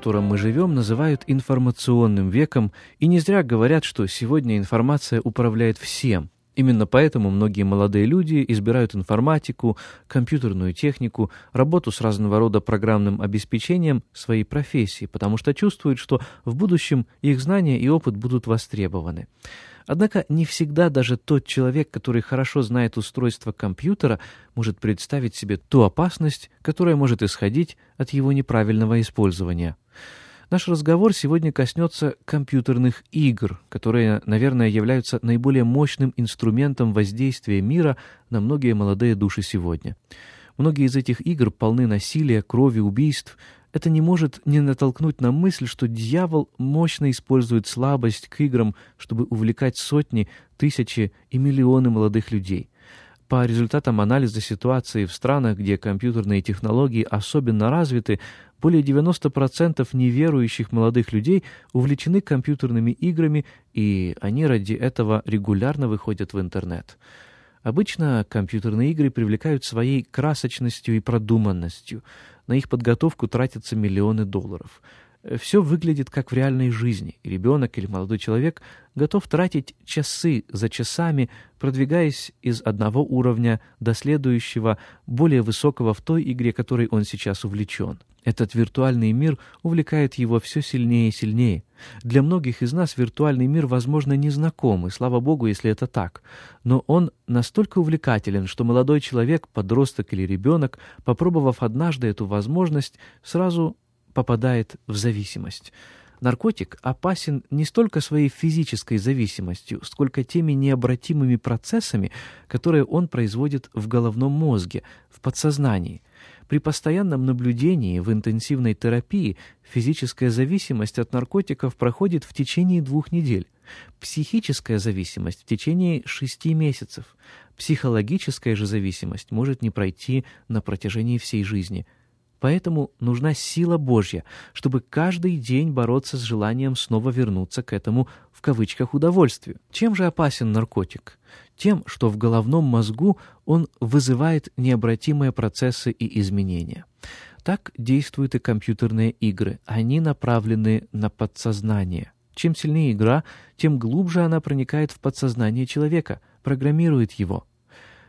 Котором мы живем, называют информационным веком, и не зря говорят, что сегодня информация управляет всем. Именно поэтому многие молодые люди избирают информатику, компьютерную технику, работу с разного рода программным обеспечением своей профессии, потому что чувствуют, что в будущем их знания и опыт будут востребованы. Однако не всегда даже тот человек, который хорошо знает устройство компьютера, может представить себе ту опасность, которая может исходить от его неправильного использования. Наш разговор сегодня коснется компьютерных игр, которые, наверное, являются наиболее мощным инструментом воздействия мира на многие молодые души сегодня. Многие из этих игр полны насилия, крови, убийств, это не может не натолкнуть на мысль, что дьявол мощно использует слабость к играм, чтобы увлекать сотни, тысячи и миллионы молодых людей. По результатам анализа ситуации в странах, где компьютерные технологии особенно развиты, более 90% неверующих молодых людей увлечены компьютерными играми, и они ради этого регулярно выходят в интернет. Обычно компьютерные игры привлекают своей красочностью и продуманностью. На их подготовку тратятся миллионы долларов. Все выглядит как в реальной жизни, и ребенок или молодой человек готов тратить часы за часами, продвигаясь из одного уровня до следующего, более высокого в той игре, которой он сейчас увлечен. Этот виртуальный мир увлекает его все сильнее и сильнее. Для многих из нас виртуальный мир, возможно, незнаком, и слава богу, если это так. Но он настолько увлекателен, что молодой человек, подросток или ребенок, попробовав однажды эту возможность, сразу попадает в зависимость. Наркотик опасен не столько своей физической зависимостью, сколько теми необратимыми процессами, которые он производит в головном мозге, в подсознании. При постоянном наблюдении в интенсивной терапии физическая зависимость от наркотиков проходит в течение двух недель, психическая зависимость в течение шести месяцев, психологическая же зависимость может не пройти на протяжении всей жизни – Поэтому нужна сила Божья, чтобы каждый день бороться с желанием снова вернуться к этому в кавычках удовольствию. Чем же опасен наркотик? Тем, что в головном мозгу он вызывает необратимые процессы и изменения. Так действуют и компьютерные игры. Они направлены на подсознание. Чем сильнее игра, тем глубже она проникает в подсознание человека, программирует его.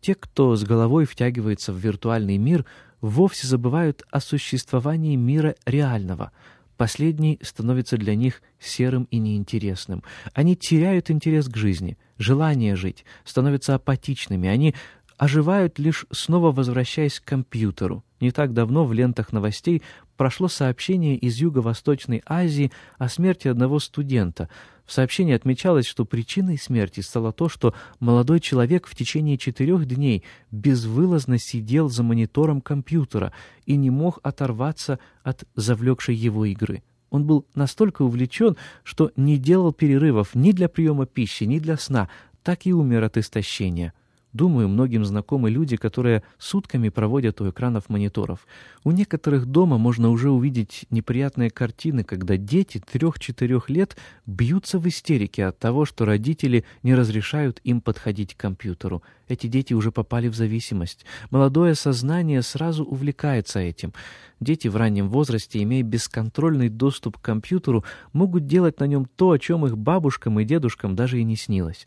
Те, кто с головой втягивается в виртуальный мир, вовсе забывают о существовании мира реального. Последний становится для них серым и неинтересным. Они теряют интерес к жизни, желание жить, становятся апатичными. Они оживают лишь снова возвращаясь к компьютеру. Не так давно в лентах новостей прошло сообщение из Юго-Восточной Азии о смерти одного студента. В сообщении отмечалось, что причиной смерти стало то, что молодой человек в течение четырех дней безвылазно сидел за монитором компьютера и не мог оторваться от завлекшей его игры. Он был настолько увлечен, что не делал перерывов ни для приема пищи, ни для сна, так и умер от истощения. Думаю, многим знакомы люди, которые сутками проводят у экранов мониторов. У некоторых дома можно уже увидеть неприятные картины, когда дети трех-четырех лет бьются в истерике от того, что родители не разрешают им подходить к компьютеру. Эти дети уже попали в зависимость. Молодое сознание сразу увлекается этим. Дети в раннем возрасте, имея бесконтрольный доступ к компьютеру, могут делать на нем то, о чем их бабушкам и дедушкам даже и не снилось.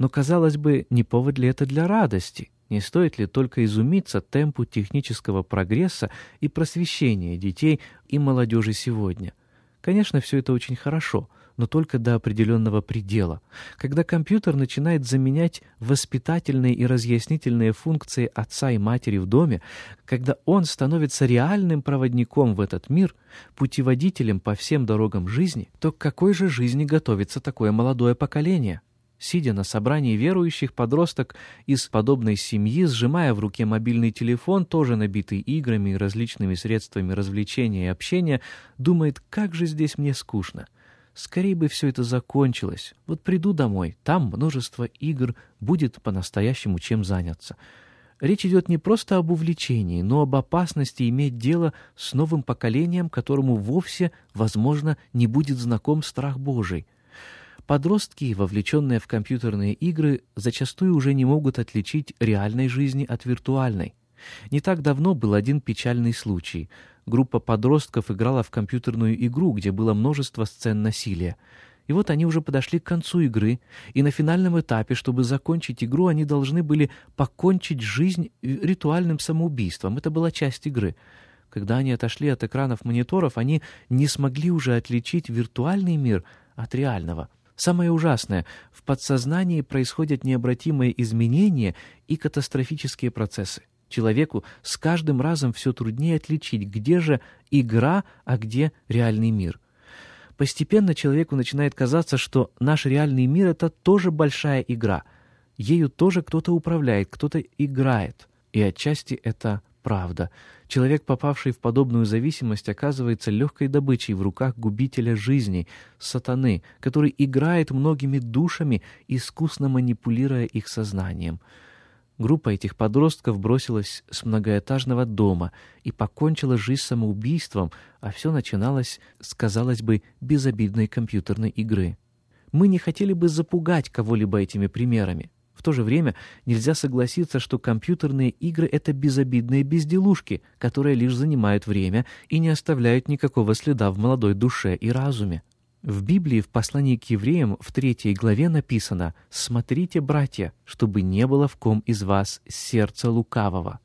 Но, казалось бы, не повод ли это для радости? Не стоит ли только изумиться темпу технического прогресса и просвещения детей и молодежи сегодня? Конечно, все это очень хорошо, но только до определенного предела. Когда компьютер начинает заменять воспитательные и разъяснительные функции отца и матери в доме, когда он становится реальным проводником в этот мир, путеводителем по всем дорогам жизни, то к какой же жизни готовится такое молодое поколение? Сидя на собрании верующих, подросток из подобной семьи, сжимая в руке мобильный телефон, тоже набитый играми и различными средствами развлечения и общения, думает, как же здесь мне скучно. Скорее бы все это закончилось. Вот приду домой, там множество игр, будет по-настоящему чем заняться. Речь идет не просто об увлечении, но об опасности иметь дело с новым поколением, которому вовсе, возможно, не будет знаком страх Божий — Подростки, вовлеченные в компьютерные игры, зачастую уже не могут отличить реальной жизни от виртуальной. Не так давно был один печальный случай. Группа подростков играла в компьютерную игру, где было множество сцен насилия. И вот они уже подошли к концу игры, и на финальном этапе, чтобы закончить игру, они должны были покончить жизнь ритуальным самоубийством. Это была часть игры. Когда они отошли от экранов мониторов, они не смогли уже отличить виртуальный мир от реального — Самое ужасное — в подсознании происходят необратимые изменения и катастрофические процессы. Человеку с каждым разом все труднее отличить, где же игра, а где реальный мир. Постепенно человеку начинает казаться, что наш реальный мир — это тоже большая игра. Ею тоже кто-то управляет, кто-то играет. И отчасти это правда. Человек, попавший в подобную зависимость, оказывается легкой добычей в руках губителя жизни, сатаны, который играет многими душами, искусно манипулируя их сознанием. Группа этих подростков бросилась с многоэтажного дома и покончила жизнь самоубийством, а все начиналось с, казалось бы, безобидной компьютерной игры. Мы не хотели бы запугать кого-либо этими примерами. В то же время нельзя согласиться, что компьютерные игры — это безобидные безделушки, которые лишь занимают время и не оставляют никакого следа в молодой душе и разуме. В Библии в послании к евреям в третьей главе написано «Смотрите, братья, чтобы не было в ком из вас сердца лукавого».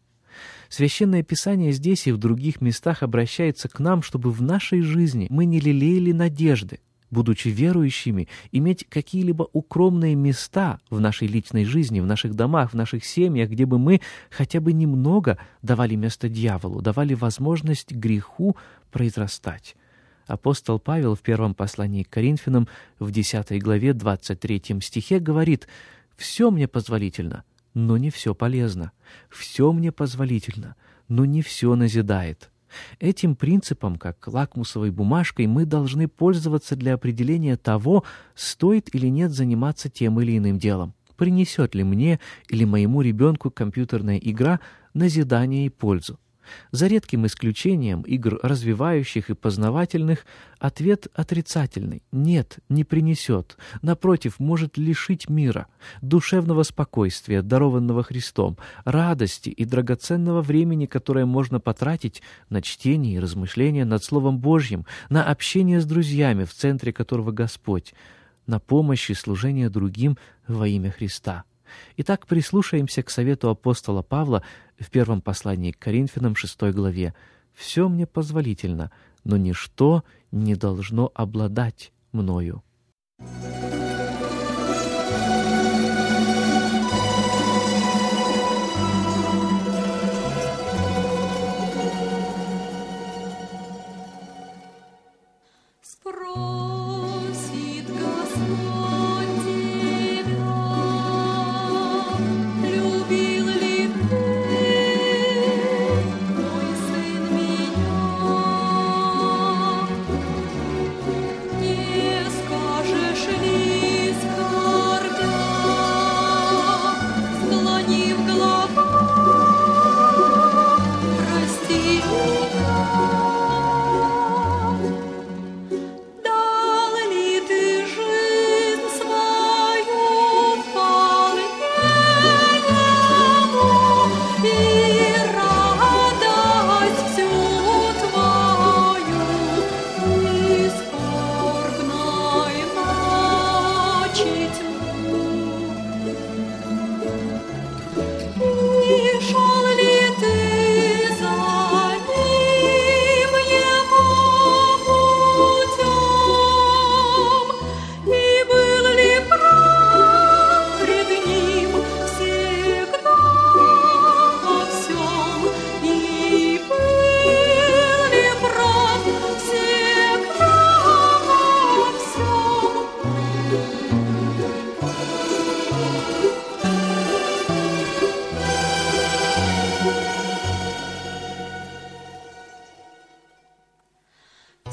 Священное Писание здесь и в других местах обращается к нам, чтобы в нашей жизни мы не лелеяли надежды, будучи верующими, иметь какие-либо укромные места в нашей личной жизни, в наших домах, в наших семьях, где бы мы хотя бы немного давали место дьяволу, давали возможность греху произрастать. Апостол Павел в первом послании к Коринфянам в 10 главе 23 стихе говорит «Все мне позволительно, но не все полезно. Все мне позволительно, но не все назидает». Этим принципом, как лакмусовой бумажкой, мы должны пользоваться для определения того, стоит или нет заниматься тем или иным делом. Принесет ли мне или моему ребенку компьютерная игра назидание и пользу. За редким исключением игр развивающих и познавательных ответ отрицательный. Нет, не принесет. Напротив, может лишить мира, душевного спокойствия, дарованного Христом, радости и драгоценного времени, которое можно потратить на чтение и размышления над Словом Божьим, на общение с друзьями, в центре которого Господь, на помощь и служение другим во имя Христа. Итак, прислушаемся к совету апостола Павла в первом послании к Коринфянам 6 главе. «Все мне позволительно, но ничто не должно обладать мною».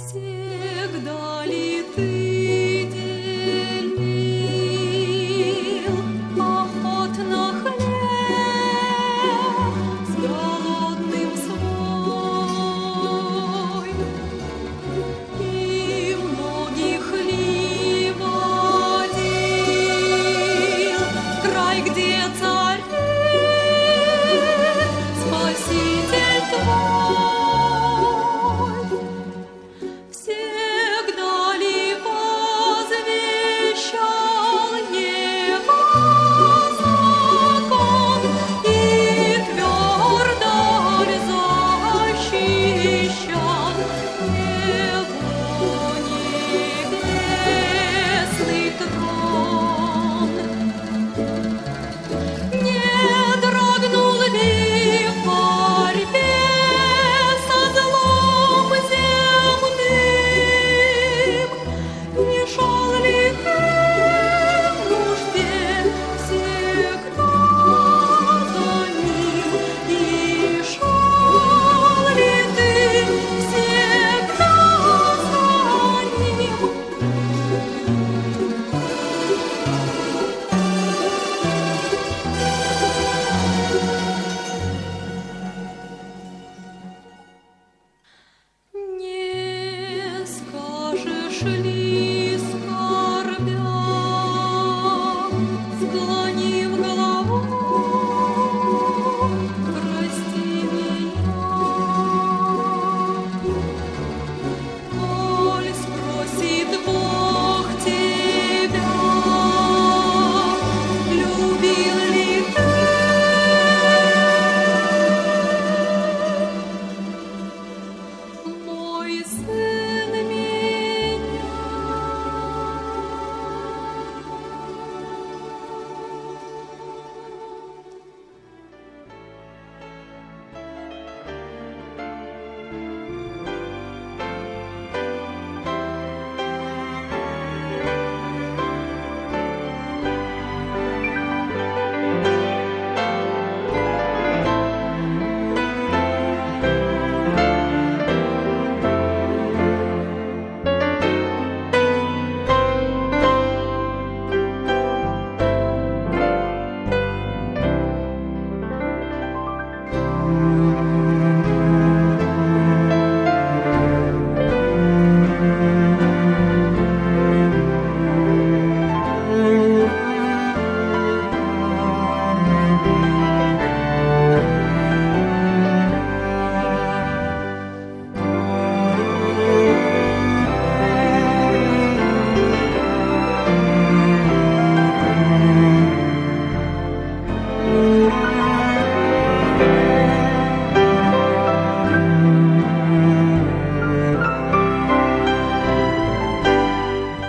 Всегда ли ты?